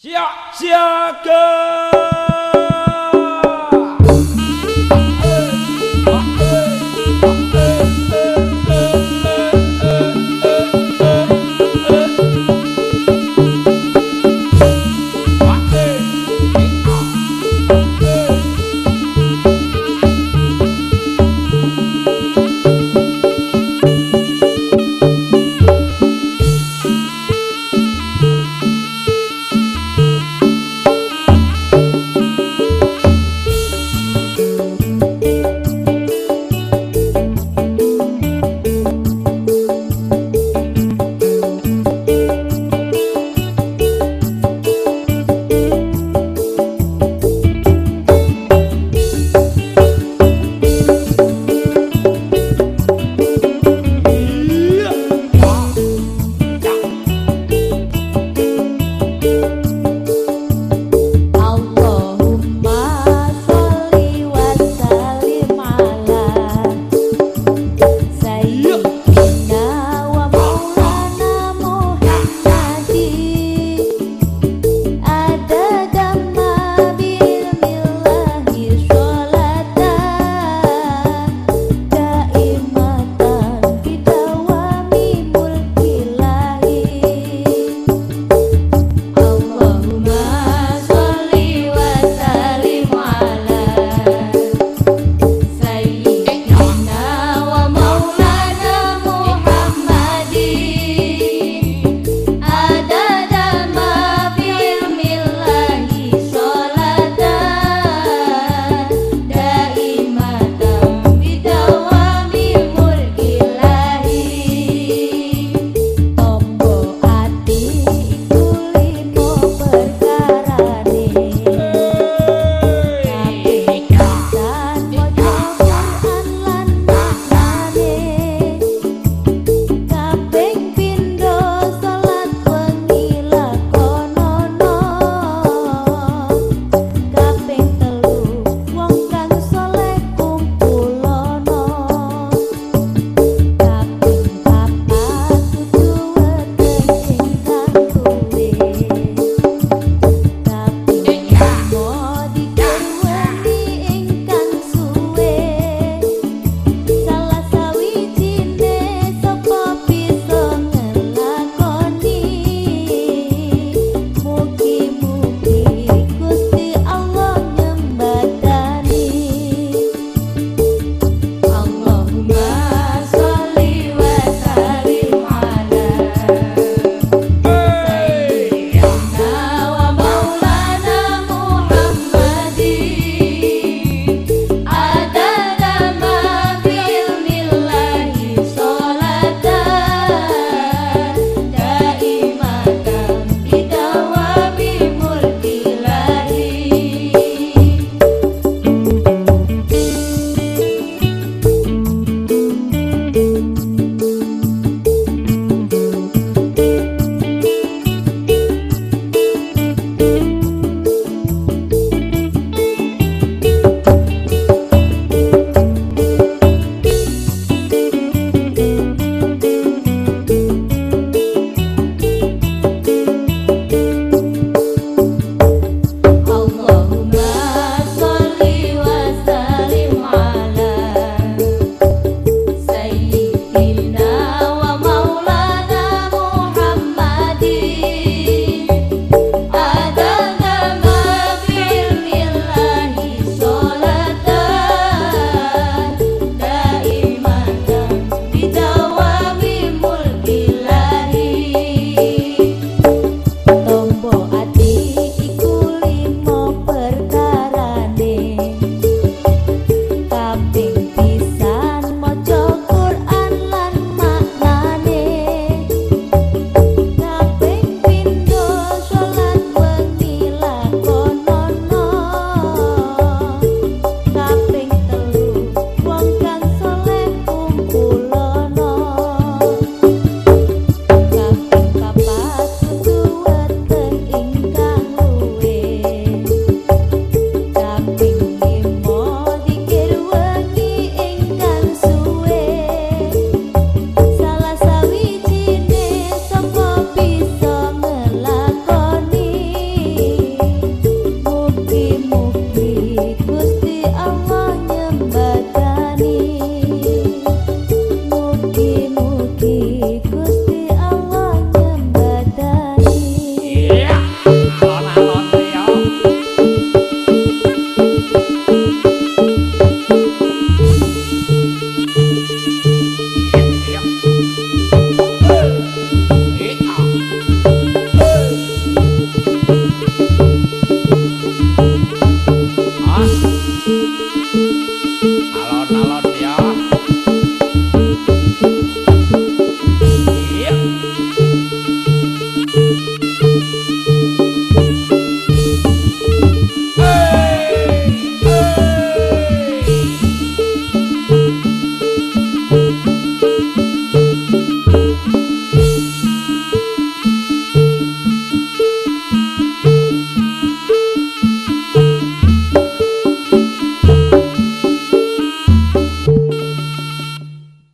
下下个